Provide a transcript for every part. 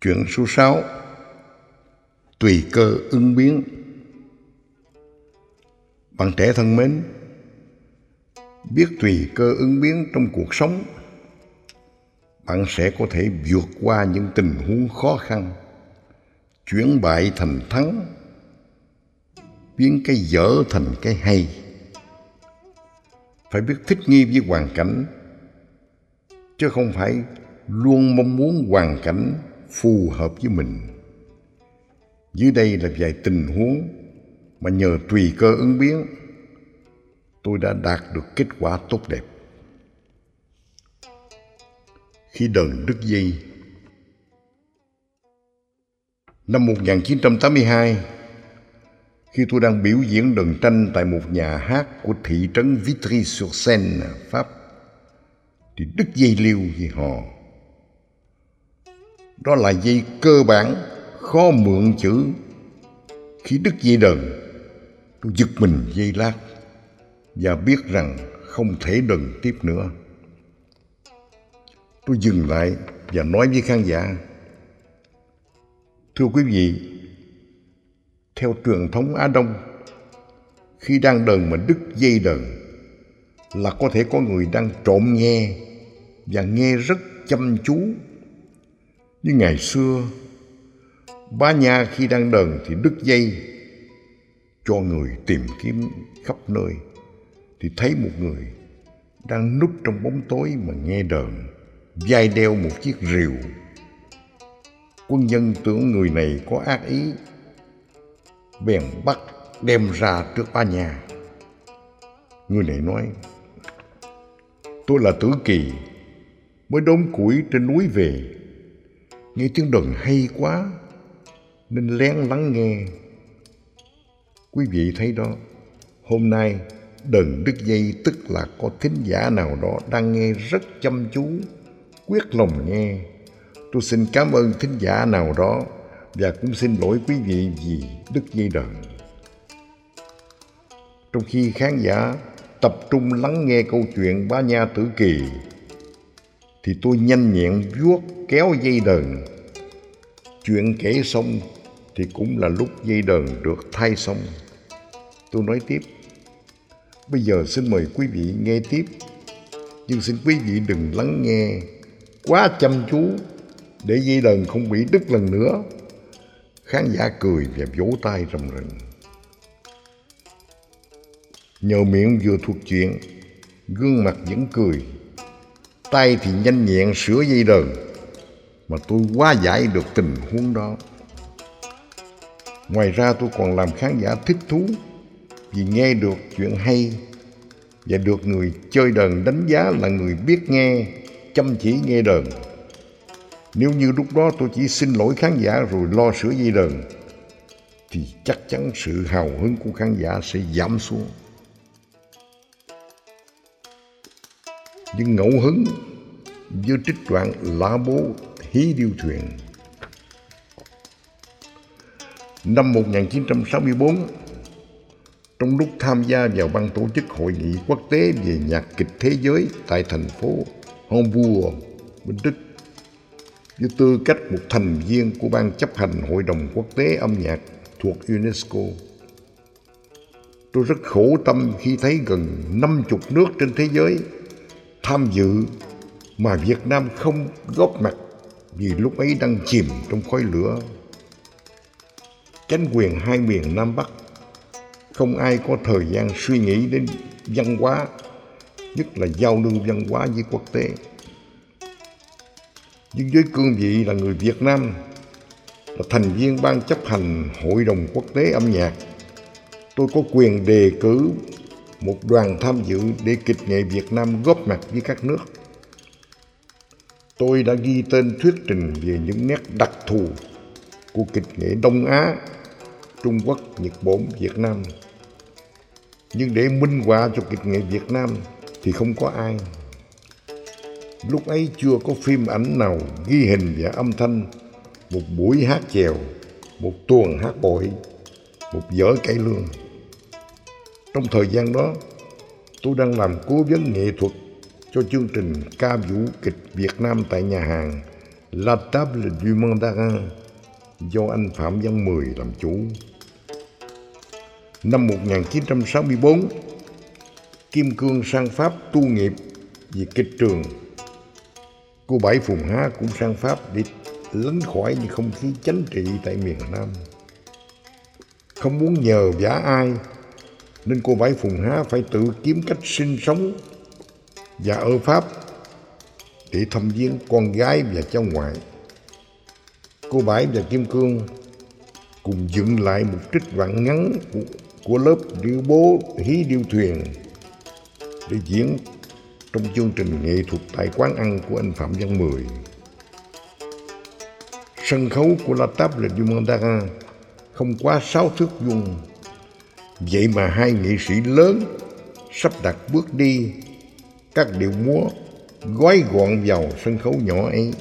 Chuyện số 6 Tùy cơ ứng biến. Bạn trẻ thân mến, Biết tùy cơ ứng biến trong cuộc sống, Bạn sẽ có thể vượt qua những tình huống khó khăn, Chuyển bại thành thắng, Biến cái dở thành cái hay. Phải biết thích nghi với hoàn cảnh, Chứ không phải luôn mong muốn hoàn cảnh phù hợp với mình. Dưới đây là vài tình huống mà nhờ tùy cơ ứng biến, tôi đã đạt được kết quả tốt đẹp. Khi đờn đứt dây Năm 1982, khi tôi đang biểu diễn đờn tranh tại một nhà hát của thị trấn Vitry-sur-Seine, Pháp, thì đứt dây liêu vì họ đó là dây cơ bản, khó mượn chữ. Khi đứt dây đờn tôi giật mình dây lát và biết rằng không thể đần tiếp nữa. Tôi dừng lại và nói với khán giả, thưa quý vị, theo truyền thống á đông, khi đang đờn mà đứt dây đờn là có thể có người đang trộm nghe và nghe rất chăm chú như ngày xưa, ba nhà khi đang đờn thì đứt dây cho người tìm kiếm khắp nơi thì thấy một người đang núp trong bóng tối mà nghe đờn vai đeo một chiếc rìu. Quân nhân tưởng người này có ác ý bèn bắt đem ra trước ba nhà người này nói tôi là tử kỳ mới đốn củi trên núi về nghe tiếng đờn hay quá, nên lén lắng nghe. Quý vị thấy đó, hôm nay đờn đứt dây tức là có thính giả nào đó đang nghe rất chăm chú, quyết lòng nghe. Tôi xin cảm ơn thính giả nào đó và cũng xin lỗi quý vị vì đứt dây đờn trong khi khán giả tập trung lắng nghe câu chuyện ba nha tử kỳ thì tôi nhanh nhẹn vuốt kéo dây đờn. Chuyện kể xong thì cũng là lúc dây đờn được thay xong. Tôi nói tiếp. Bây giờ xin mời quý vị nghe tiếp. Nhưng xin quý vị đừng lắng nghe quá chăm chú để dây đờn không bị đứt lần nữa. Khán giả cười và vỗ tay rầm rừng nhờ miệng vừa thuộc chuyện, gương mặt vẫn cười tay thì nhanh nhẹn sửa dây đờn, mà tôi quá giải được tình huống đó. Ngoài ra tôi còn làm khán giả thích thú vì nghe được chuyện hay và được người chơi đờn đánh giá là người biết nghe, chăm chỉ nghe đờn. Nếu như lúc đó tôi chỉ xin lỗi khán giả rồi lo sửa dây đờn, thì chắc chắn sự hào hứng của khán giả sẽ giảm xuống. Nhưng ngẫu hứng với trích đoạn lá bố hí điêu thuyền năm 1964 trong lúc tham gia vào ban tổ chức hội nghị quốc tế về nhạc kịch thế giới tại thành phố Hamburg, bên Đức với tư cách một thành viên của ban chấp hành Hội đồng Quốc tế âm nhạc thuộc UNESCO. Tôi rất khổ tâm khi thấy gần 50 nước trên thế giới tham dự mà Việt Nam không góp mặt vì lúc ấy đang chìm trong khói lửa. Chánh quyền hai miền Nam Bắc không ai có thời gian suy nghĩ đến văn hóa, nhất là giao lưu văn hóa với quốc tế. Nhưng với cương vị là người Việt Nam, là thành viên ban chấp hành Hội đồng Quốc tế âm nhạc, tôi có quyền đề cử một đoàn tham dự để kịch nghệ Việt Nam góp mặt với các nước. Tôi đã ghi tên thuyết trình về những nét đặc thù của kịch nghệ Đông Á, Trung Quốc, Nhật Bản, Việt Nam. Nhưng để minh họa cho kịch nghệ Việt Nam thì không có ai. Lúc ấy chưa có phim ảnh nào ghi hình và âm thanh một buổi hát chèo, một tuần hát bội, một vở cải lương. Trong thời gian đó, tôi đang làm cố vấn nghệ thuật cho chương trình ca vũ kịch Việt Nam tại nhà hàng La Table du Mandarin do anh Phạm Văn Mười làm chủ. Năm 1964, Kim Cương sang Pháp tu nghiệp về kịch trường. Cô Bảy Phùng Há cũng sang Pháp để lánh khỏi những không khí chánh trị tại miền Nam. Không muốn nhờ vả ai, nên cô Bảy Phùng Há phải tự kiếm cách sinh sống và ở Pháp để thăm viếng con gái và cháu ngoại. Cô Bảy và Kim Cương cùng dựng lại một trích đoạn ngắn của, của lớp điêu bố hí điêu thuyền để diễn trong chương trình nghệ thuật tại quán ăn của anh Phạm Văn Mười. Sân khấu của La Table du Mandarin không quá sáu thước vuông. Vậy mà hai nghệ sĩ lớn sắp đặt bước đi. Các điệu múa gói gọn vào sân khấu nhỏ ấy,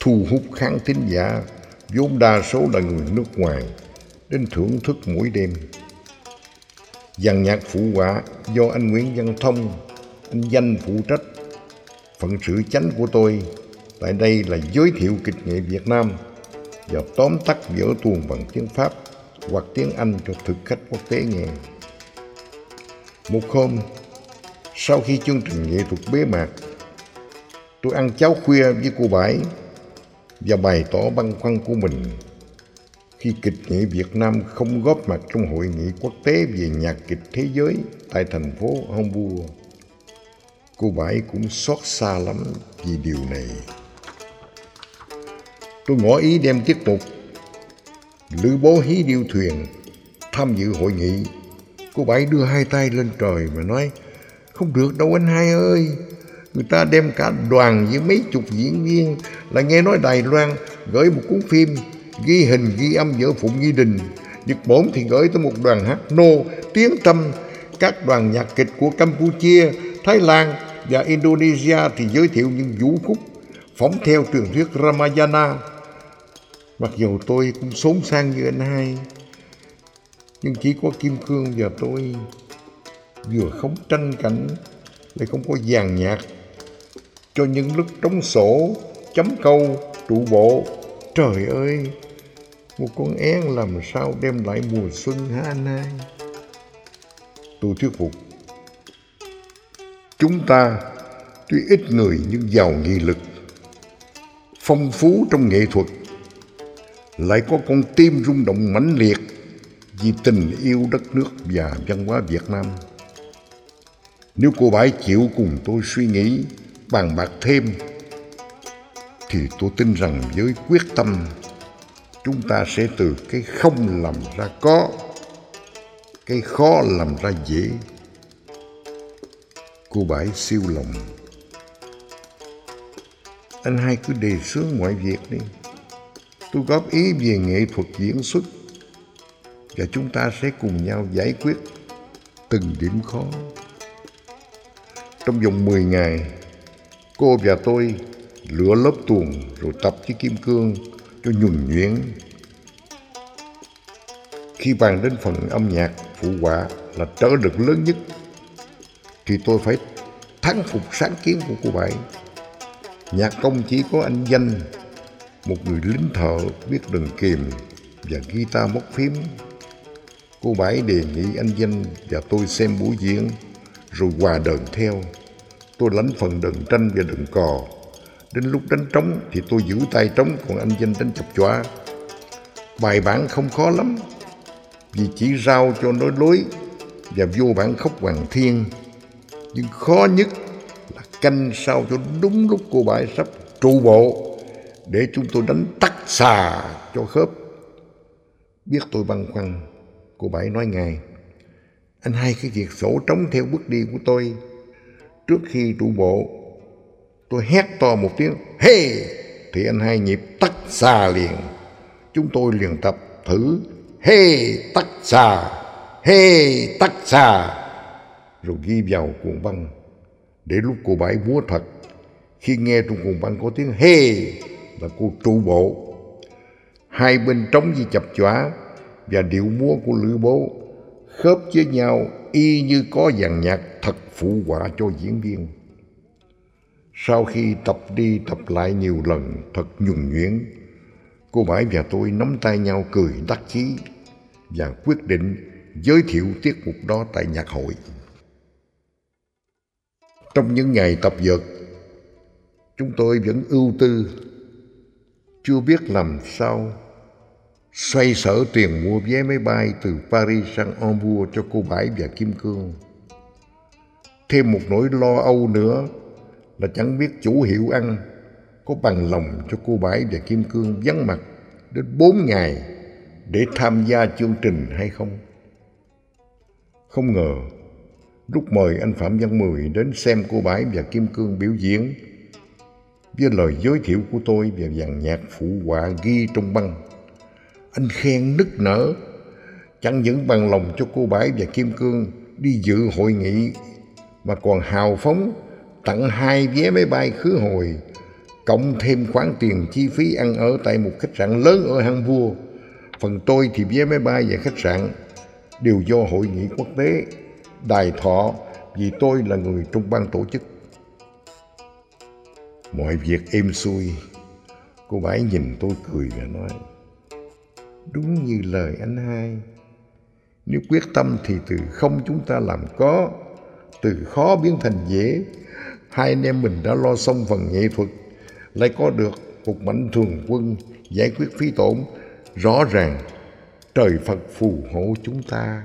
thu hút khán thính giả, vốn đa số là người nước ngoài, đến thưởng thức mỗi đêm. Dàn nhạc phụ họa do anh Nguyễn Văn Thông, anh danh phụ trách. Phận sự chánh của tôi tại đây là giới thiệu kịch nghệ Việt Nam và tóm tắt vở tuồng bằng tiếng Pháp hoặc tiếng Anh cho thực khách quốc tế nghe. Một hôm, sau khi chương trình nghệ thuật bế mạc, tôi ăn cháo khuya với cô Bãi và bày tỏ băn khoăn của mình khi kịch nghệ Việt Nam không góp mặt trong hội nghị quốc tế về nhạc kịch thế giới tại thành phố Hamburg. Cô Bãi cũng xót xa lắm vì điều này. Tôi ngỏ ý đem tiết mục Lữ bố hí điêu thuyền tham dự hội nghị. Cô Bảy đưa hai tay lên trời và nói Không được đâu anh hai ơi. Người ta đem cả đoàn với mấy chục diễn viên Là nghe nói Đài Loan gửi một cuốn phim Ghi hình ghi âm giữa Phụng Nghi Đình. Nhật Bổn thì gửi tới một đoàn hát nô tiếng tâm. Các đoàn nhạc kịch của Campuchia, Thái Lan và Indonesia thì giới thiệu những vũ khúc phóng theo truyền thuyết Ramayana. Mặc dù tôi cũng sống sang như anh hai Nhưng chỉ có Kim Cương và tôi Vừa không tranh cảnh Lại không có dàn nhạc Cho những lúc trống sổ Chấm câu, trụ bộ. Trời ơi Một con én làm sao đem lại mùa xuân hả anh hai? Tôi thuyết phục. Chúng ta tuy ít người nhưng giàu nghị lực Phong phú trong nghệ thuật lại có con tim rung động mãnh liệt vì tình yêu đất nước và văn hóa Việt Nam. Nếu cô bãi chịu cùng tôi suy nghĩ, bàn bạc thêm, thì tôi tin rằng với quyết tâm, chúng ta sẽ từ cái không làm ra có, cái khó làm ra dễ. Cô bãi siêu lòng. Anh hai cứ đề xướng mọi việc đi tôi góp ý về nghệ thuật diễn xuất và chúng ta sẽ cùng nhau giải quyết từng điểm khó. Trong vòng 10 ngày, cô và tôi lửa lớp tuồng rồi tập với kim cương cho nhuần nhuyễn. Khi bàn đến phần âm nhạc phụ họa là trở lực lớn nhất thì tôi phải thắng phục sáng kiến của cô Bảy. Nhạc công chỉ có anh Danh một người lính thợ biết đừng kìm và guitar móc phím. Cô Bãi đề nghị anh Danh và tôi xem buổi diễn, rồi hòa đờn theo. Tôi lãnh phần đờn tranh và đờn cò. Đến lúc đánh trống thì tôi giữ tay trống, còn anh Danh đánh chập chóa. Bài bản không khó lắm, vì chỉ rao cho nói lối và vô bản khóc hoàng thiên. Nhưng khó nhất là canh sao cho đúng lúc cô Bãi sắp trụ bộ để chúng tôi đánh tắt xà cho khớp. Biết tôi băn khoăn, cô Bảy nói ngay, anh hai cái việc sổ trống theo bước đi của tôi. Trước khi trụ bộ, tôi hét to một tiếng, hey! Thì anh hai nhịp tắt xà liền. Chúng tôi liền tập thử, hey! Tắt xà, hey! Tắt xà. Rồi ghi vào cuộn băng. Để lúc cô Bảy múa thật, khi nghe trong cuộn băng có tiếng hey! Là cô trụ bộ. Hai bên trống như chập chóa và điệu múa của Lữ Bố khớp với nhau y như có dàn nhạc thật phụ họa cho diễn viên. Sau khi tập đi tập lại nhiều lần thật nhuần nhuyễn, cô Bãi và tôi nắm tay nhau cười đắc chí và quyết định giới thiệu tiết mục đó tại nhạc hội. Trong những ngày tập dượt, chúng tôi vẫn ưu tư, chưa biết làm sao xoay sở tiền mua vé máy bay từ Paris sang Hamburg cho cô Bãi và Kim Cương. Thêm một nỗi lo âu nữa là chẳng biết chủ hiệu ăn có bằng lòng cho cô Bãi và Kim Cương vắng mặt đến bốn ngày để tham gia chương trình hay không. Không ngờ, lúc mời anh Phạm Văn Mười đến xem cô Bãi và Kim Cương biểu diễn, với lời giới thiệu của tôi về dàn nhạc phụ họa ghi trong băng, anh khen nức nở, chẳng những bằng lòng cho cô Bãi và Kim Cương đi dự hội nghị mà còn hào phóng tặng hai vé máy bay khứ hồi, cộng thêm khoản tiền chi phí ăn ở tại một khách sạn lớn ở Hamburg. Phần tôi thì vé máy bay và khách sạn đều do hội nghị quốc tế đài thọ vì tôi là người trong ban tổ chức. Mọi việc êm xuôi, cô bảy nhìn tôi cười và nói, đúng như lời anh hai. Nếu quyết tâm thì từ không chúng ta làm có, từ khó biến thành dễ. Hai anh em mình đã lo xong phần nghệ thuật, lại có được một mạnh thường quân giải quyết phí tổn rõ ràng trời Phật phù hộ chúng ta.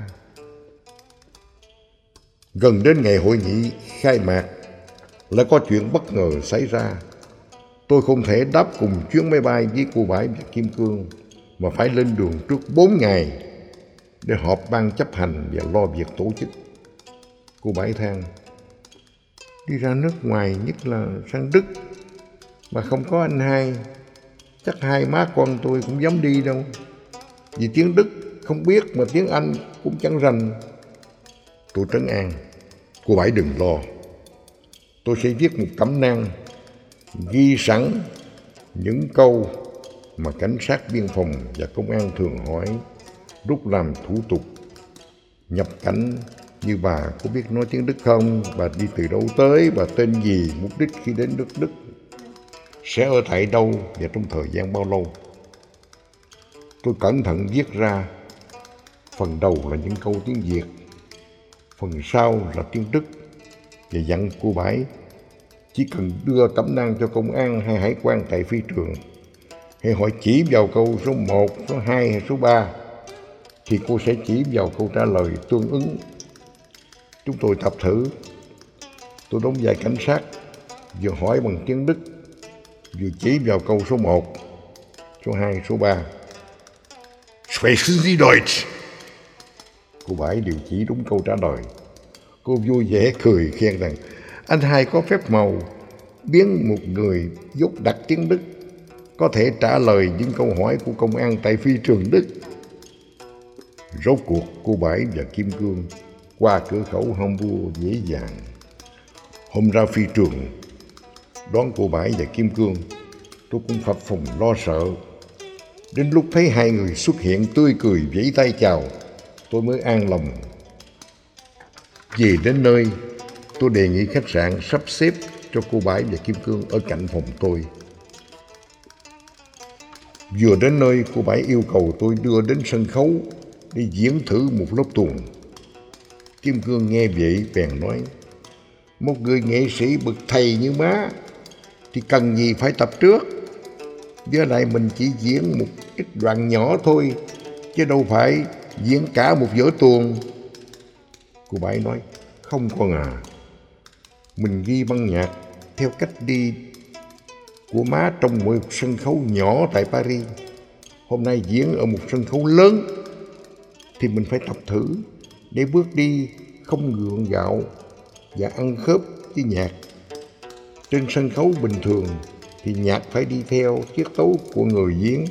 Gần đến ngày hội nghị khai mạc lại có chuyện bất ngờ xảy ra. Tôi không thể đáp cùng chuyến máy bay với cô Bãi và Kim Cương mà phải lên đường trước 4 ngày để họp ban chấp hành và lo việc tổ chức. Cô Bãi than, đi ra nước ngoài nhất là sang Đức mà không có anh hai, chắc hai má con tôi cũng dám đi đâu. Vì tiếng Đức không biết mà tiếng Anh cũng chẳng rành. Tôi trấn an, cô bãi đừng lo. Tôi sẽ viết một cẩm nang ghi sẵn những câu mà cảnh sát biên phòng và công an thường hỏi lúc làm thủ tục nhập cảnh như bà có biết nói tiếng Đức không? Bà đi từ đâu tới? Bà tên gì? Mục đích khi đến nước Đức? Sẽ ở tại đâu và trong thời gian bao lâu? Tôi cẩn thận viết ra phần đầu là những câu tiếng Việt, phần sau là tiếng Đức và dặn cô Bãi chỉ cần đưa tấm năng cho công an hay hải quan tại phi trường hay hỏi chỉ vào câu số 1, số 2 hay số 3 thì cô sẽ chỉ vào câu trả lời tương ứng. Chúng tôi tập thử. Tôi đóng vai cảnh sát, vừa hỏi bằng tiếng Đức, vừa chỉ vào câu số 1, số 2, số 3. Sprechen Sie Deutsch? Cô Bãi đều chỉ đúng câu trả lời. Cô vui vẻ cười khen rằng anh hai có phép màu biến một người dốt đặc tiếng Đức có thể trả lời những câu hỏi của công an tại phi trường Đức. Rốt cuộc cô bảy và Kim Cương qua cửa khẩu Hamburg dễ dàng. Hôm ra phi trường, đón cô bảy và Kim Cương, tôi cũng phập phồng lo sợ Đến lúc thấy hai người xuất hiện tươi cười vẫy tay chào, tôi mới an lòng. Về đến nơi, tôi đề nghị khách sạn sắp xếp cho cô bái và Kim Cương ở cạnh phòng tôi. Vừa đến nơi, cô bái yêu cầu tôi đưa đến sân khấu để diễn thử một lớp tuồng. Kim Cương nghe vậy bèn nói, một người nghệ sĩ bậc thầy như má thì cần gì phải tập trước với lại mình chỉ diễn một ít đoạn nhỏ thôi chứ đâu phải diễn cả một vở tuồng cô bảy nói, không con à mình ghi băng nhạc theo cách đi của má trong một sân khấu nhỏ tại Paris. Hôm nay diễn ở một sân khấu lớn, thì mình phải tập thử để bước đi không gượng gạo và ăn khớp với nhạc. Trên sân khấu bình thường thì nhạc phải đi theo tiết tấu của người diễn.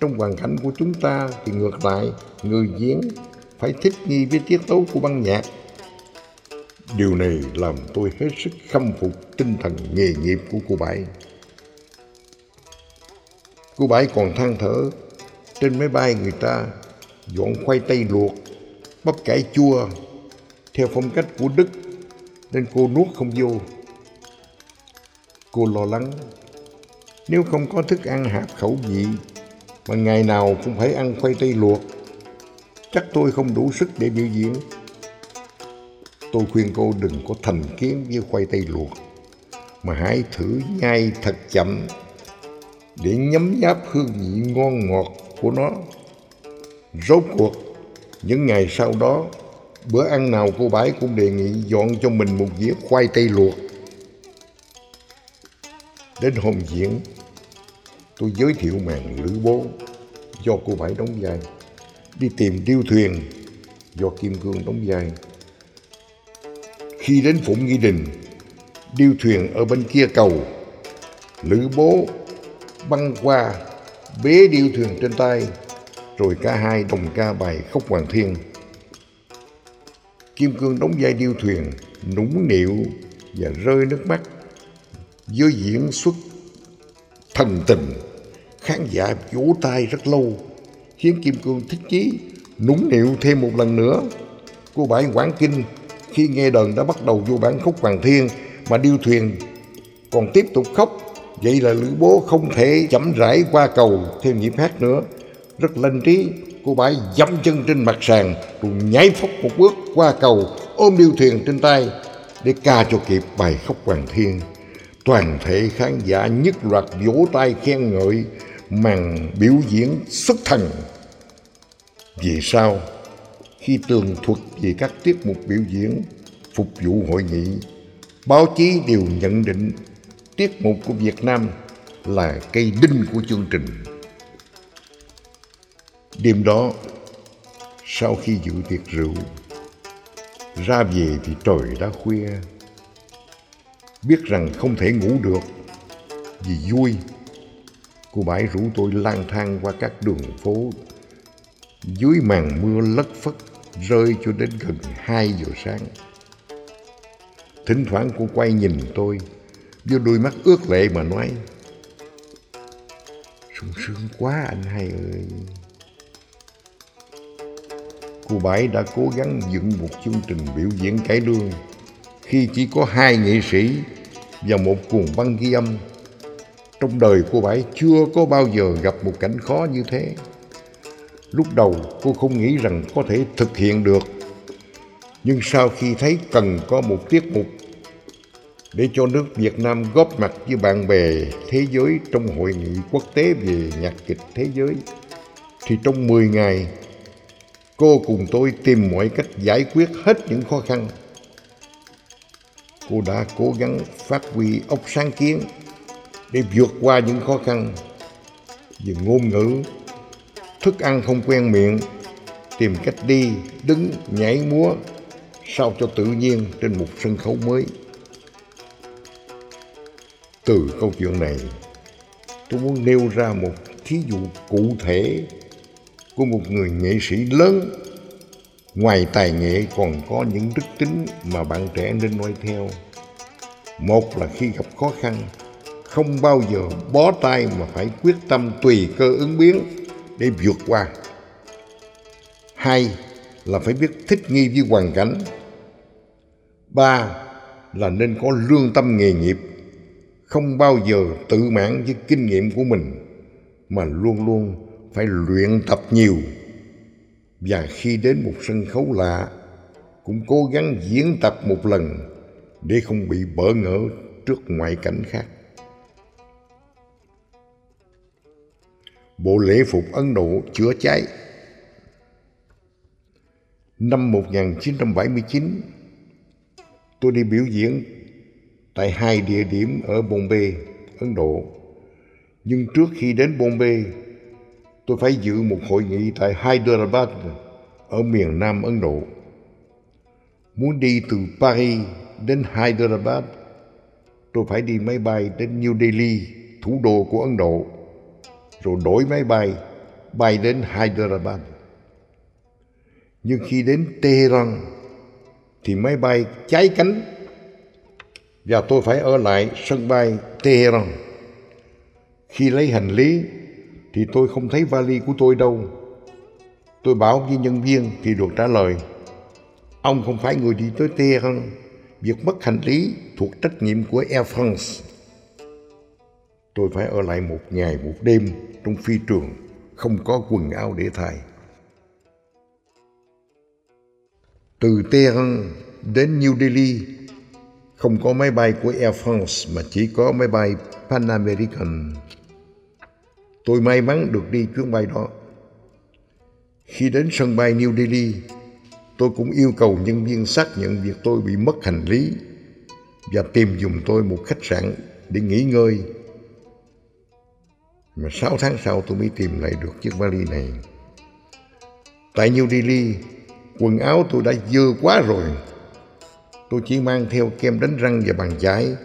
Trong hoàn cảnh của chúng ta thì ngược lại, người diễn phải thích nghi với tiết tấu của băng nhạc điều này làm tôi hết sức khâm phục tinh thần nghề nghiệp của cô bảy cô bảy còn than thở trên máy bay người ta dọn khoai tây luộc bắp cải chua theo phong cách của đức nên cô nuốt không vô Cô lo lắng. Nếu không có thức ăn hạp khẩu vị, mà ngày nào cũng phải ăn khoai tây luộc, chắc tôi không đủ sức để biểu diễn. Tôi khuyên cô đừng có thành kiến với khoai tây luộc, mà hãy thử nhai thật chậm để nhấm nháp hương vị ngon ngọt của nó. Rốt cuộc, những ngày sau đó, bữa ăn nào cô bảy cũng đề nghị dọn cho mình một dĩa khoai tây luộc. Đến hôm diễn, tôi giới thiệu màn lữ bố do cô bảy đóng vai, đi tìm điêu thuyền do Kim Cương đóng vai. Khi đến Phụng Nghi Đình, điêu thuyền ở bên kia cầu, lữ bố băng qua bế điêu thuyền trên tay rồi cả hai đồng ca bài khóc hoàng thiên. Kim cương đóng vai điêu thuyền nũng nịu và rơi nước mắt. Với diễn xuất thần tình khán giả vỗ tay rất lâu khiến kim cương thích chí nũng nịu thêm một lần nữa. Cô bãi quảng kinh khi nghe đờn đã bắt đầu vô bản khúc hoàng thiên mà điêu thuyền còn tiếp tục khóc Vậy là Lữ Bố không thể chậm rãi qua cầu theo nhịp hát nữa. Rất lanh trí, cô bãi dẫm chân trên mặt sàn cùng nhảy phóc một bước qua cầu ôm điêu thuyền trên tay để ca cho kịp bài khóc hoàng thiên. Toàn thể khán giả nhất loạt vỗ tay khen ngợi màn biểu diễn xuất thần. Vì sao? Khi tường thuật về các tiết mục biểu diễn phục vụ hội nghị, báo chí đều nhận định tiết mục của Việt Nam là cây đinh của chương trình. Đêm đó, sau khi dự tiệc rượu, ra về thì trời đã khuya. Biết rằng không thể ngủ được vì vui, cô bãi rủ tôi lang thang qua các đường phố dưới màn mưa lất phất rơi cho đến gần 2 giờ sáng. Thỉnh thoảng cô quay nhìn tôi, vô đôi mắt ướt lệ mà nói sung sướng quá anh hai ơi. Cô bảy đã cố gắng dựng một chương trình biểu diễn cải lương khi chỉ có hai nghệ sĩ và một cuồng băng ghi âm. Trong đời cô bảy chưa có bao giờ gặp một cảnh khó như thế lúc đầu cô không nghĩ rằng có thể thực hiện được nhưng sau khi thấy cần có một tiết mục để cho nước Việt Nam góp mặt với bạn bè thế giới trong hội nghị quốc tế về nhạc kịch thế giới. Thì trong 10 ngày, cô cùng tôi tìm mọi cách giải quyết hết những khó khăn. Cô đã cố gắng phát huy óc sáng kiến để vượt qua những khó khăn về ngôn ngữ, thức ăn không quen miệng, tìm cách đi, đứng, nhảy múa sao cho tự nhiên trên một sân khấu mới. Từ câu chuyện này, tôi muốn nêu ra một thí dụ cụ thể của một người nghệ sĩ lớn. Ngoài tài nghệ còn có những đức tính mà bạn trẻ nên noi theo. Một là khi gặp khó khăn không bao giờ bó tay mà phải quyết tâm tùy cơ ứng biến để vượt qua. Hai là phải biết thích nghi với hoàn cảnh. Ba là nên có lương tâm nghề nghiệp, không bao giờ tự mãn với kinh nghiệm của mình, mà luôn luôn phải luyện tập nhiều. Và khi đến một sân khấu lạ, cũng cố gắng diễn tập một lần để không bị bỡ ngỡ trước ngoại cảnh khác. Bộ lễ phục Ấn Độ chữa cháy Năm 1979, tôi đi biểu diễn tại hai địa điểm ở Bombay, Ấn Độ. Nhưng trước khi đến Bombay, tôi phải dự một hội nghị tại Hyderabad ở miền Nam Ấn Độ. Muốn đi từ Paris đến Hyderabad, tôi phải đi máy bay đến New Delhi, thủ đô của Ấn Độ, rồi đổi máy bay bay đến Hyderabad. Nhưng khi đến Tehran, thì máy bay cháy cánh và tôi phải ở lại sân bay Tehran. Khi lấy hành lý, thì tôi không thấy vali của tôi đâu. Tôi bảo với nhân viên thì được trả lời, Ông không phải người đi tới Tehran Việc mất hành lý thuộc trách nhiệm của Air France tôi phải ở lại một ngày, một đêm trong phi trường không có quần áo để thay từ Tehran đến New Delhi không có máy bay của Air France mà chỉ có máy bay Pan American. Tôi may mắn được đi chuyến bay đó. Khi đến sân bay New Delhi, tôi cũng yêu cầu nhân viên xác nhận việc tôi bị mất hành lý và tìm dùng tôi một khách sạn để nghỉ ngơi. Mà sáu tháng sau tôi mới tìm lại được chiếc vali này. Tại New Delhi, quần áo tôi đã dơ quá rồi. Tôi chỉ mang theo kem đánh răng và bàn chải,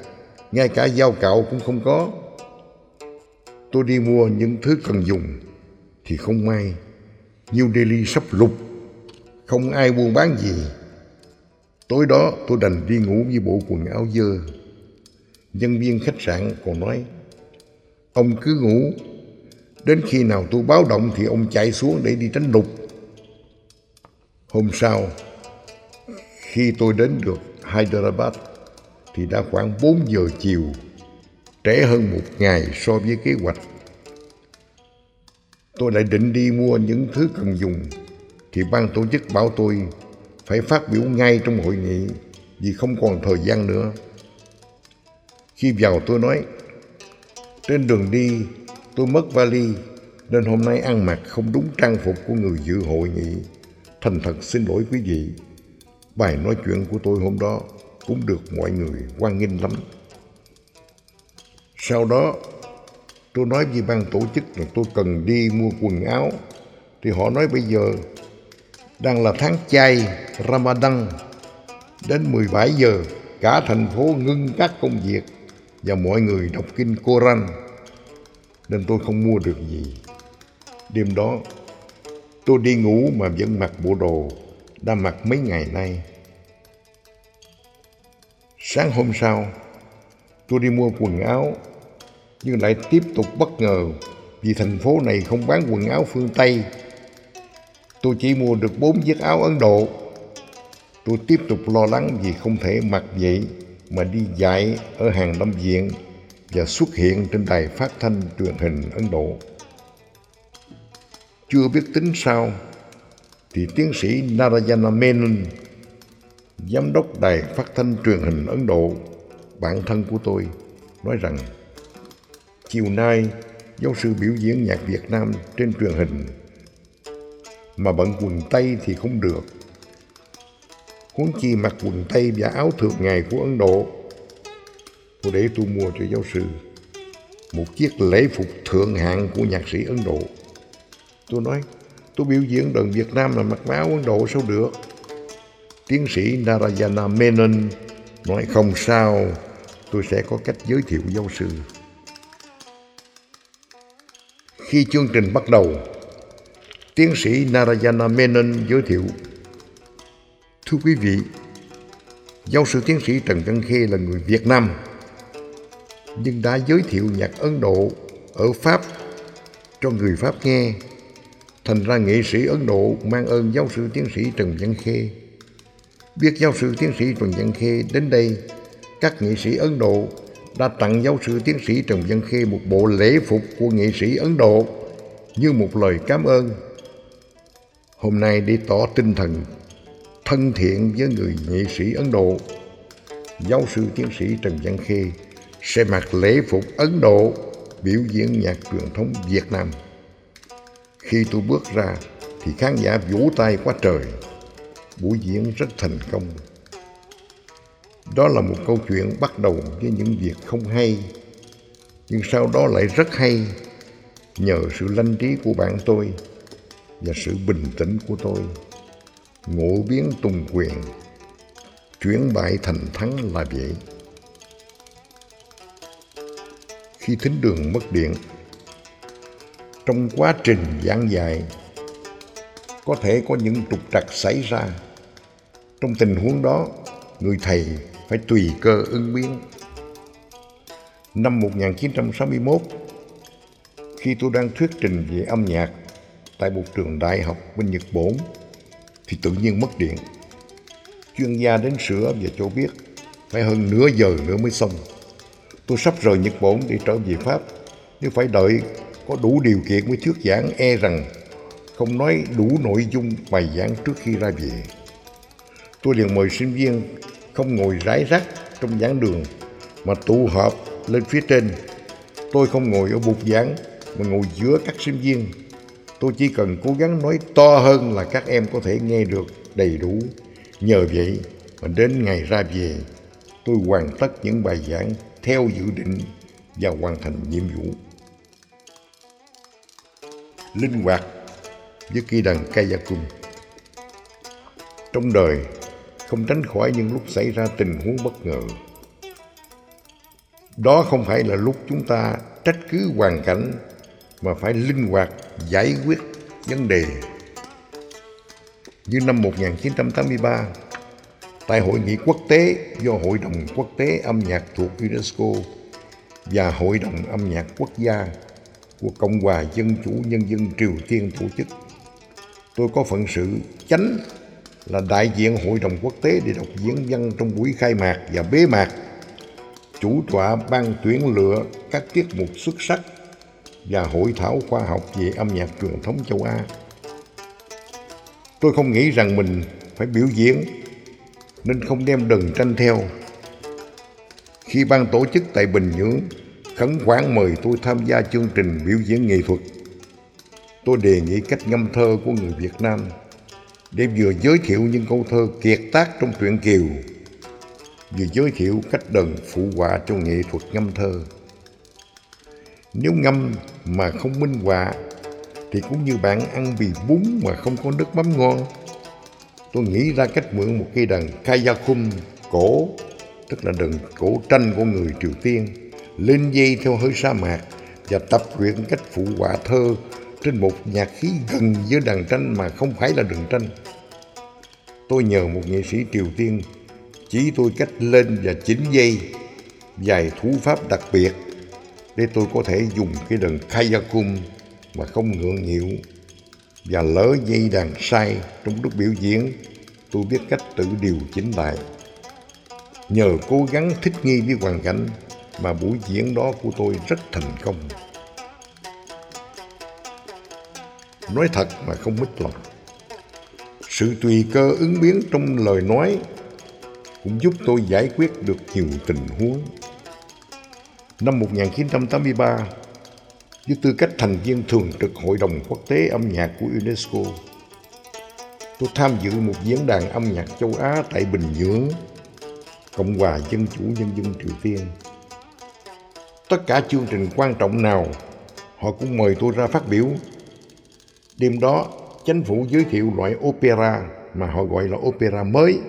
ngay cả dao cạo cũng không có. Tôi đi mua những thứ cần dùng thì không may New Delhi sắp lụt, không ai buôn bán gì. Tối đó tôi đành đi ngủ với bộ quần áo dơ. Nhân viên khách sạn còn nói, ông cứ ngủ, đến khi nào tôi báo động thì ông chạy xuống để đi tránh lục. Hôm sau, khi tôi đến được Hyderabad thì đã khoảng 4 giờ chiều, trễ hơn một ngày so với kế hoạch. Tôi lại định đi mua những thứ cần dùng thì ban tổ chức bảo tôi phải phát biểu ngay trong hội nghị vì không còn thời gian nữa. Khi vào tôi nói, trên đường đi tôi mất vali nên hôm nay ăn mặc không đúng trang phục của người dự hội nghị. Thành thật xin lỗi quý vị. Bài nói chuyện của tôi hôm đó cũng được mọi người quan nghênh lắm. Sau đó, tôi nói với ban tổ chức là tôi cần đi mua quần áo. Thì họ nói bây giờ đang là tháng chay Ramadan. Đến 17 giờ, cả thành phố ngưng các công việc và mọi người đọc kinh Koran. Nên tôi không mua được gì. Đêm đó, tôi đi ngủ mà vẫn mặc bộ đồ đã mặc mấy ngày nay. Sáng hôm sau, tôi đi mua quần áo, nhưng lại tiếp tục bất ngờ vì thành phố này không bán quần áo phương Tây. Tôi chỉ mua được bốn chiếc áo Ấn Độ. Tôi tiếp tục lo lắng vì không thể mặc vậy mà đi dạy ở hàng lâm viện và xuất hiện trên đài phát thanh truyền hình Ấn Độ. Chưa biết tính sao, thì tiến sĩ Narayana Menon giám đốc đài phát thanh truyền hình Ấn Độ, bạn thân của tôi, nói rằng chiều nay giáo sư biểu diễn nhạc Việt Nam trên truyền hình mà bận quần tây thì không được. Huống chi mặc quần tây và áo thường ngày của Ấn Độ. Tôi để tôi mua cho giáo sư một chiếc lễ phục thượng hạng của nhạc sĩ Ấn Độ. Tôi nói, tôi biểu diễn đoàn Việt Nam mà mặc áo Ấn Độ sao được? Tiến sĩ Narayana Menon nói không sao, tôi sẽ có cách giới thiệu giáo sư. Khi chương trình bắt đầu, tiến sĩ Narayana Menon giới thiệu Thưa quý vị, giáo sư tiến sĩ Trần Văn Khê là người Việt Nam, nhưng đã giới thiệu nhạc Ấn Độ ở Pháp cho người Pháp nghe. Thành ra nghệ sĩ Ấn Độ mang ơn giáo sư tiến sĩ Trần Văn Khê Biết giáo sư tiến sĩ Trần Văn Khê đến đây, các nghệ sĩ Ấn Độ đã tặng giáo sư tiến sĩ Trần Văn Khê một bộ lễ phục của nghệ sĩ Ấn Độ như một lời cảm ơn. Hôm nay để tỏ tinh thần thân thiện với người nghệ sĩ Ấn Độ, giáo sư tiến sĩ Trần Văn Khê sẽ mặc lễ phục Ấn Độ biểu diễn nhạc truyền thống Việt Nam. Khi tôi bước ra thì khán giả vỗ tay quá trời buổi diễn rất thành công. Đó là một câu chuyện bắt đầu với những việc không hay, nhưng sau đó lại rất hay nhờ sự lanh trí của bạn tôi và sự bình tĩnh của tôi. Ngộ biến tùng quyền, chuyển bại thành thắng là vậy. Khi thính đường mất điện, trong quá trình giảng dạy, có thể có những trục trặc xảy ra trong tình huống đó, người thầy phải tùy cơ ứng biến. Năm 1961, khi tôi đang thuyết trình về âm nhạc tại một trường đại học bên Nhật Bản, thì tự nhiên mất điện. Chuyên gia đến sửa và cho biết, phải hơn nửa giờ nữa mới xong. Tôi sắp rời Nhật Bản để trở về Pháp nếu phải đợi, có đủ điều kiện mới thuyết giảng e rằng không nói đủ nội dung bài giảng trước khi ra về. Tôi liền mời sinh viên không ngồi rải rác trong giảng đường, mà tụ họp lên phía trên. Tôi không ngồi ở bục giảng, mà ngồi giữa các sinh viên. Tôi chỉ cần cố gắng nói to hơn là các em có thể nghe được đầy đủ. Nhờ vậy mà đến ngày ra về, tôi hoàn tất những bài giảng theo dự định và hoàn thành nhiệm vụ. Linh hoạt với kỳ đàn Kayakum. Trong đời, không tránh khỏi những lúc xảy ra tình huống bất ngờ. Đó không phải là lúc chúng ta trách cứ hoàn cảnh mà phải linh hoạt giải quyết vấn đề. Như năm 1983, tại hội nghị quốc tế do Hội đồng Quốc tế âm nhạc thuộc UNESCO và Hội đồng âm nhạc quốc gia của Cộng hòa Dân chủ Nhân dân Triều Tiên tổ chức. Tôi có phận sự chánh là đại diện Hội đồng Quốc tế để đọc diễn văn trong buổi khai mạc và bế mạc, chủ tọa ban tuyển lựa các tiết mục xuất sắc và hội thảo khoa học về âm nhạc truyền thống châu Á. Tôi không nghĩ rằng mình phải biểu diễn nên không đem đờn tranh theo. Khi ban tổ chức tại Bình Nhưỡng khẩn khoản mời tôi tham gia chương trình biểu diễn nghệ thuật, tôi đề nghị cách ngâm thơ của người Việt Nam để vừa giới thiệu những câu thơ kiệt tác trong truyện Kiều, vừa giới thiệu cách đần phụ họa cho nghệ thuật ngâm thơ. Nếu ngâm mà không minh họa thì cũng như bạn ăn bì bún mà không có nước mắm ngon. Tôi nghĩ ra cách mượn một cây đàn kayakum cổ, tức là đàn cổ tranh của người Triều Tiên, lên dây theo hơi sa mạc và tập luyện cách phụ họa thơ trên một nhạc khí gần với đàn tranh mà không phải là đàn tranh. Tôi nhờ một nghệ sĩ Triều Tiên chỉ tôi cách lên và chỉnh dây vài thủ pháp đặc biệt để tôi có thể dùng cái đàn kayakum mà không ngượng nghịu và lỡ dây đàn sai trong lúc biểu diễn, tôi biết cách tự điều chỉnh lại. Nhờ cố gắng thích nghi với hoàn cảnh mà buổi diễn đó của tôi rất thành công. Nói thật mà không mít lòng. Sự tùy cơ ứng biến trong lời nói cũng giúp tôi giải quyết được nhiều tình huống năm 1983 với tư cách thành viên thường trực Hội đồng Quốc tế âm nhạc của UNESCO. Tôi tham dự một diễn đàn âm nhạc châu Á tại Bình Nhưỡng, Cộng hòa Dân chủ Nhân dân Triều Tiên. Tất cả chương trình quan trọng nào, họ cũng mời tôi ra phát biểu. Đêm đó, chính phủ giới thiệu loại opera mà họ gọi là opera mới.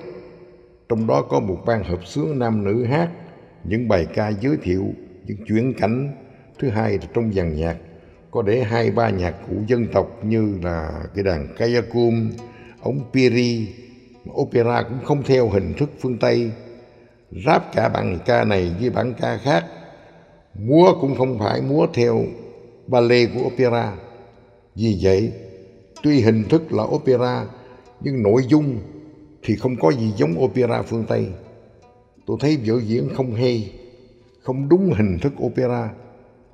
Trong đó có một ban hợp xướng nam nữ hát những bài ca giới thiệu những chuyển cảnh thứ hai là trong dàn nhạc, có để hai, ba nhạc cụ dân tộc như là cái đàn kayakum, ống piri opera cũng không theo hình thức phương tây. Ráp cả bản ca này với bản ca khác, múa cũng không phải múa theo ballet của opera. Vì vậy, tuy hình thức là opera, nhưng nội dung thì không có gì giống opera phương tây. Tôi thấy vở diễn không hay không đúng hình thức opera.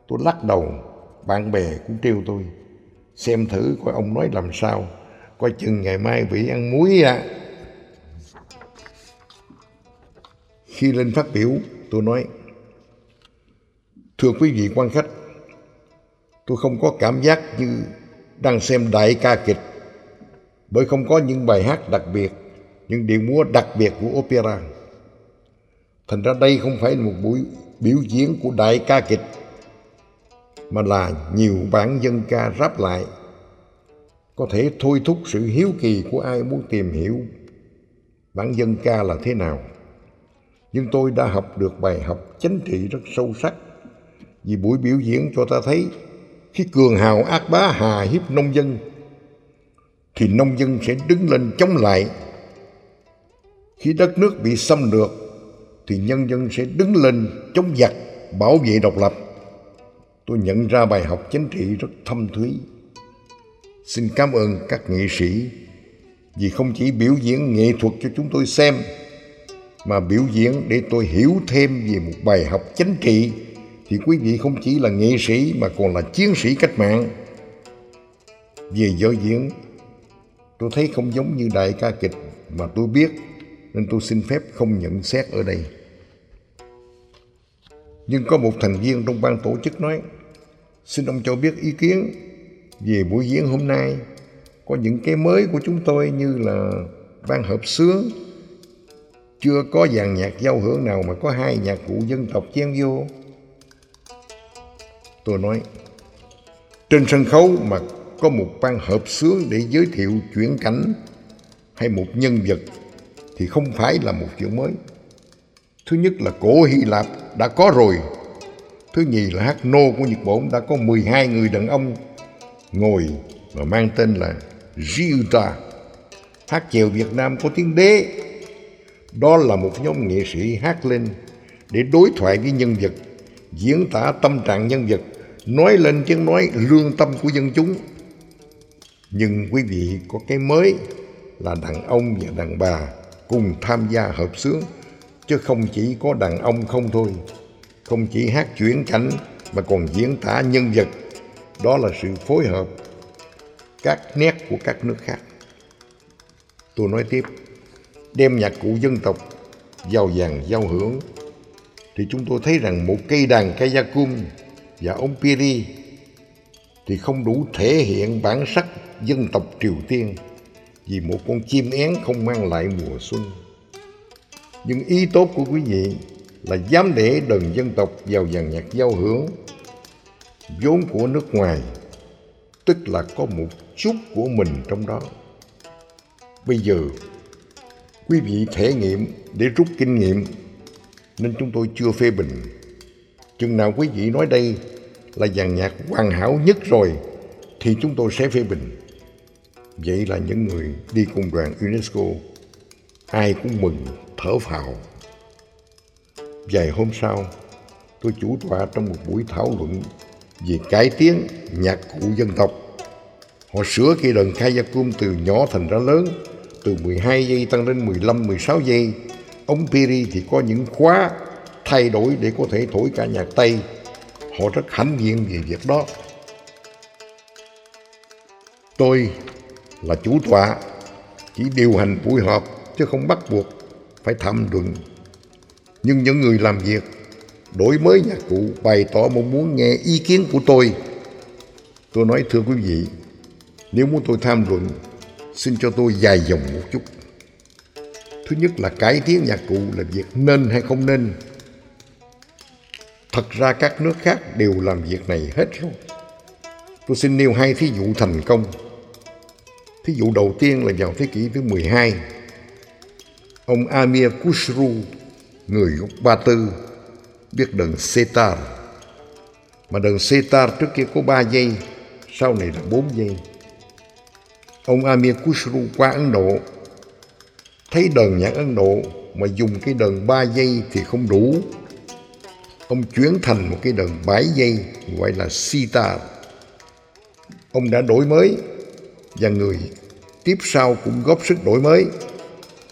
Tôi lắc đầu, bạn bè cũng trêu tôi. Xem thử coi ông nói làm sao. Coi chừng ngày mai bị ăn muối à. Khi lên phát biểu, tôi nói, thưa quý vị quan khách, tôi không có cảm giác như đang xem đại ca kịch, bởi không có những bài hát đặc biệt, những điệu múa đặc biệt của opera. Thành ra đây không phải là một buổi biểu diễn của đại ca kịch, mà là nhiều bản dân ca ráp lại. Có thể thôi thúc sự hiếu kỳ của ai muốn tìm hiểu bản dân ca là thế nào. Nhưng tôi đã học được bài học chính trị rất sâu sắc, vì buổi biểu diễn cho ta thấy khi cường hào ác bá hà hiếp nông dân, thì nông dân sẽ đứng lên chống lại. Khi đất nước bị xâm lược thì nhân dân sẽ đứng lên chống giặc bảo vệ độc lập tôi nhận ra bài học chính trị rất thâm thúy xin cảm ơn các nghệ sĩ vì không chỉ biểu diễn nghệ thuật cho chúng tôi xem mà biểu diễn để tôi hiểu thêm về một bài học chính trị thì quý vị không chỉ là nghệ sĩ mà còn là chiến sĩ cách mạng. Về vở diễn, tôi thấy không giống như đại ca kịch mà tôi biết nên tôi xin phép không nhận xét ở đây. Nhưng có một thành viên trong ban tổ chức nói, xin ông cho biết ý kiến về buổi diễn hôm nay. Có những cái mới của chúng tôi như là ban hợp sướng, chưa có dàn nhạc giao hưởng nào mà có hai nhạc cụ dân tộc chen vô. Tôi nói, trên sân khấu mà có một ban hợp sướng để giới thiệu chuyển cảnh hay một nhân vật thì không phải là một chuyện mới. Thứ nhất là cổ Hy Lạp đã có rồi. Thứ nhì là hát nô của Nhật Bản đã có 12 người đàn ông ngồi và mang tên là Ryuta. Hát chèo Việt Nam có tiếng đế. Đó là một nhóm nghệ sĩ hát lên để đối thoại với nhân vật, diễn tả tâm trạng nhân vật, nói lên tiếng nói lương tâm của dân chúng. Nhưng quý vị có cái mới là đàn ông và đàn bà cùng tham gia hợp xướng chứ không chỉ có đàn ông không thôi. Không chỉ hát chuyển cảnh mà còn diễn tả nhân vật. Đó là sự phối hợp các nét của các nước khác. Tôi nói tiếp, đem nhạc cụ dân tộc vào dàn giao hưởng. Thì chúng tôi thấy rằng một cây đàn kayakum và ông piri thì không đủ thể hiện bản sắc dân tộc Triều Tiên. Vì một con chim én không mang lại mùa xuân. Nhưng ý tốt của quý vị là dám để đờn dân tộc vào dàn nhạc giao hưởng vốn của nước ngoài, tức là có một chút của mình trong đó. Bây giờ, quý vị thể nghiệm để rút kinh nghiệm nên chúng tôi chưa phê bình. Chừng nào quý vị nói đây là dàn nhạc hoàn hảo nhất rồi thì chúng tôi sẽ phê bình. Vậy là những người đi cùng đoàn UNESCO ai cũng mừng thở phào. Vài hôm sau, tôi chủ tọa trong một buổi thảo luận về cải tiến nhạc cụ dân tộc. Họ sửa cây đờn cung từ nhỏ thành ra lớn, từ 12 giây tăng lên 15, 16 giây. Ống Piri thì có những khóa thay đổi để có thể thổi cả nhạc Tây. Họ rất hãnh diện về việc đó. Tôi là chủ tọa chỉ điều hành buổi họp chứ không bắt buộc phải tham luận. Nhưng những người làm việc đổi mới nhà cụ bày tỏ mong muốn nghe ý kiến của tôi. Tôi nói thưa quý vị, nếu muốn tôi tham luận, xin cho tôi dài dòng một chút. Thứ nhất là cải tiến nhạc cụ là việc nên hay không nên. Thật ra các nước khác đều làm việc này hết rồi. Tôi xin nêu hai thí dụ thành công. Thí dụ đầu tiên là vào thế kỷ thứ 12. Ông Amir Kushru người gốc Ba Tư, biết đờn setar. Mà đờn setar trước kia có 3 giây, sau này là 4 giây. Ông Amir Kushru qua Ấn Độ, thấy đờn nhạc Ấn Độ mà dùng cái đờn 3 giây thì không đủ. Ông chuyển thành một cái đờn 7 giây gọi là sitar. Ông đã đổi mới và người tiếp sau cũng góp sức đổi mới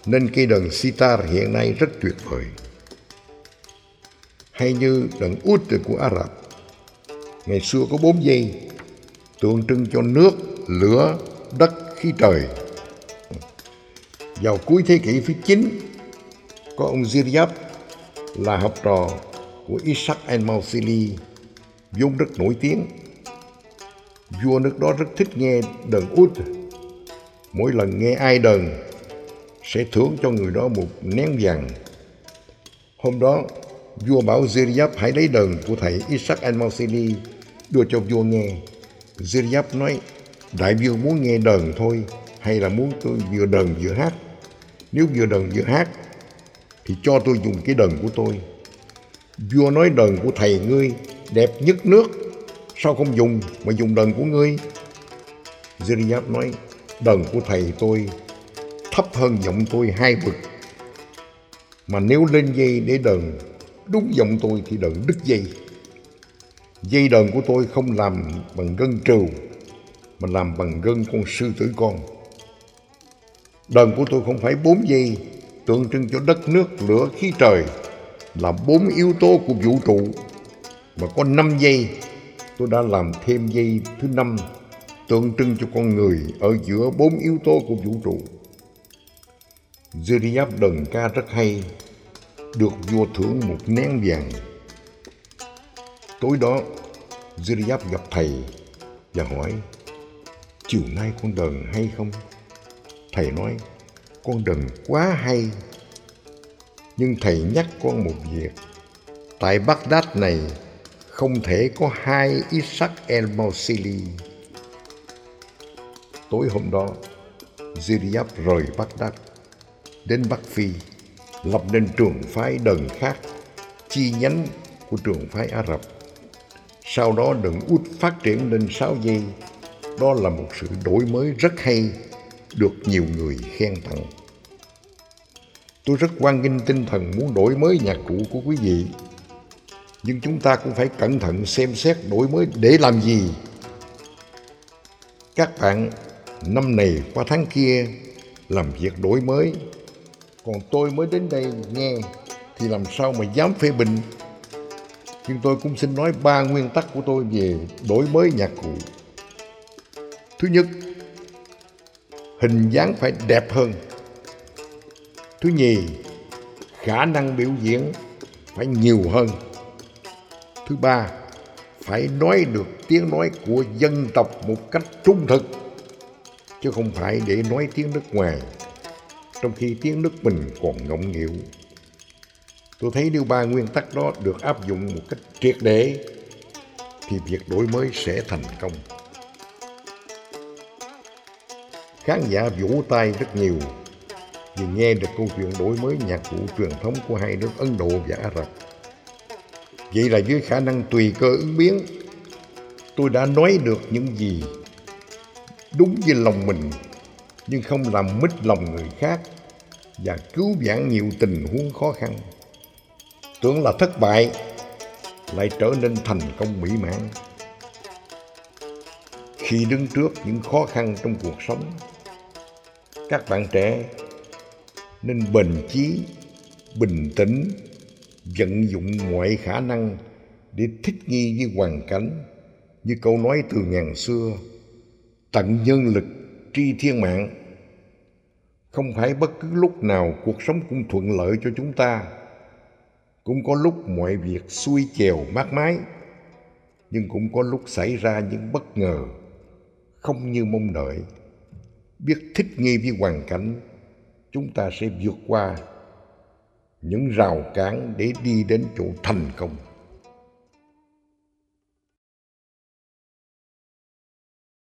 nên cây đờn sitar hiện nay rất tuyệt vời. Hay như đờn út của Ả Rập, ngày xưa có bốn dây tượng trưng cho nước, lửa, đất, khí trời. Vào cuối thế kỷ thứ 9, có ông Ziryab là học trò của Isaac al-Mausili, vốn rất nổi tiếng. Vua nước đó rất thích nghe đờn út mỗi lần nghe ai đờn sẽ thưởng cho người đó một nén vàng. Hôm đó, vua bảo Ziryab hãy lấy đờn của thầy Isaac al-Mausili đưa cho vua nghe. Ziryab nói, đại vua muốn nghe đờn thôi, hay là muốn tôi vừa đờn vừa hát? Nếu vừa đờn vừa hát, thì cho tôi dùng cái đờn của tôi. Vua nói đờn của thầy ngươi đẹp nhất nước, sao không dùng mà dùng đờn của ngươi? Ziryab nói, đờn của thầy tôi thấp hơn giọng tôi hai bậc. Mà nếu lên dây để đờn đúng giọng tôi thì đờn đứt dây. Dây đờn của tôi không làm bằng gân trừu mà làm bằng gân con sư tử con. Đờn của tôi không phải bốn dây tượng trưng cho đất nước, lửa, khí trời là bốn yếu tố của vũ trụ mà có năm giây tôi đã làm thêm giây thứ năm tượng trưng cho con người ở giữa bốn yếu tố của vũ trụ. Zuriab đờn ca rất hay, được vua thưởng một nén vàng. Tối đó, Zuriab gặp thầy và hỏi, chiều nay con đờn hay không? Thầy nói, con đờn quá hay. Nhưng thầy nhắc con một việc, tại Baghdad này không thể có hai Isaac el Mausili. Tối hôm đó, Ziryab rời Baghdad, đến Bắc Phi, lập nên trường phái đần khác, chi nhánh của trường phái Ả Rập. Sau đó đần út phát triển lên sáu dây đó là một sự đổi mới rất hay, được nhiều người khen tặng. Tôi rất quan nghênh tinh thần muốn đổi mới nhạc cụ của quý vị nhưng chúng ta cũng phải cẩn thận xem xét đổi mới để làm gì các bạn năm này qua tháng kia làm việc đổi mới còn tôi mới đến đây nghe thì làm sao mà dám phê bình? Nhưng tôi cũng xin nói ba nguyên tắc của tôi về đổi mới nhạc cụ. Thứ nhất hình dáng phải đẹp hơn. Thứ nhì khả năng biểu diễn phải nhiều hơn. Thứ ba, phải nói được tiếng nói của dân tộc một cách trung thực, chứ không phải để nói tiếng nước ngoài, trong khi tiếng nước mình còn ngọng nghịu. Tôi thấy nếu ba nguyên tắc đó được áp dụng một cách triệt để, thì việc đổi mới sẽ thành công. Khán giả vỗ tay rất nhiều vì nghe được câu chuyện đổi mới nhạc cụ truyền thống của hai nước Ấn Độ và Ả Rập. Vậy là với khả năng tùy cơ ứng biến, tôi đã nói được những gì đúng với lòng mình, nhưng không làm mít lòng người khác và cứu vãn nhiều tình huống khó khăn. Tưởng là thất bại, lại trở nên thành công mỹ mãn. Khi đứng trước những khó khăn trong cuộc sống, các bạn trẻ nên bền chí, bình tĩnh vận dụng mọi khả năng để thích nghi với hoàn cảnh như câu nói từ ngàn xưa tận nhân lực tri thiên mạng không phải bất cứ lúc nào cuộc sống cũng thuận lợi cho chúng ta. Cũng có lúc mọi việc xuôi chèo mát mái, nhưng cũng có lúc xảy ra những bất ngờ không như mong đợi. Biết thích nghi với hoàn cảnh, chúng ta sẽ vượt qua những rào cản để đi đến chỗ thành công.